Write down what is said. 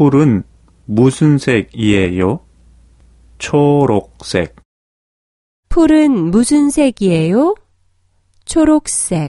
풀은 무슨 색이에요? 초록색. 풀은 무슨 색이에요? 초록색.